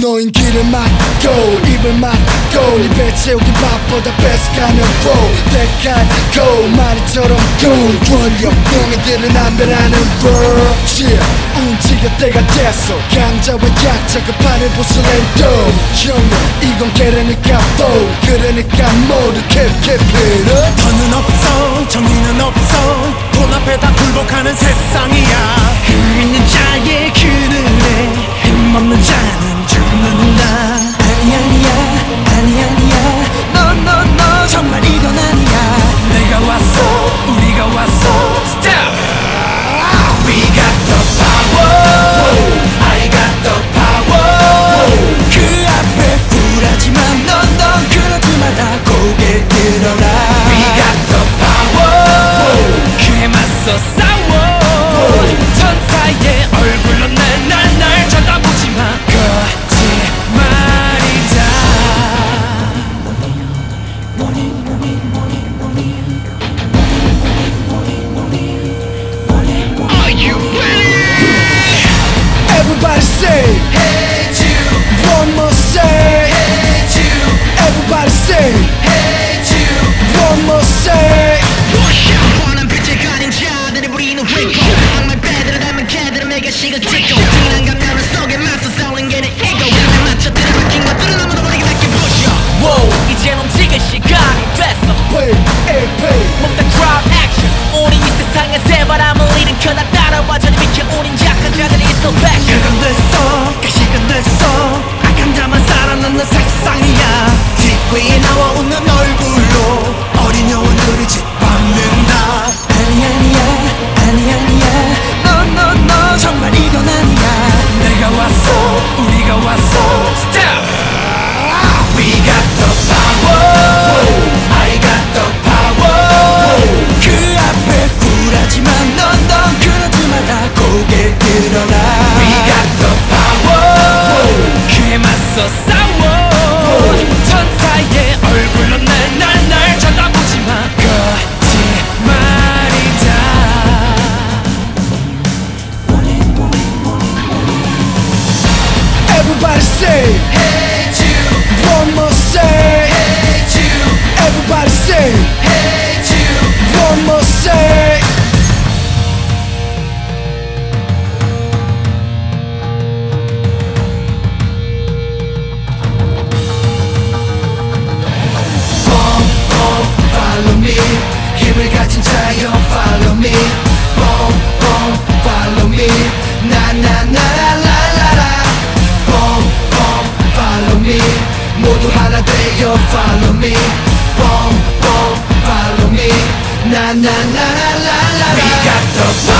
너인 길을 막고 입을 막고 네 입에 채우기 바보다 뺏어가면 로 대가고 말이처럼 고운 권력병이들은 안배라는 world. Yeah. 움직여 때가 됐어. 강자와 약자 그 판을 부술해도 형은 이건 그러니까 또 그러니까 모두 캡캡해 돈은 더는 없어. 정의는 없어. 돈 앞에 다 굴복하는 세상이야. the chick So 나요 follow me boom boom follow me 나나나라라라 boom boom follow me 모두 하나 되요 follow me boom boom follow me 나나나라라라 We got the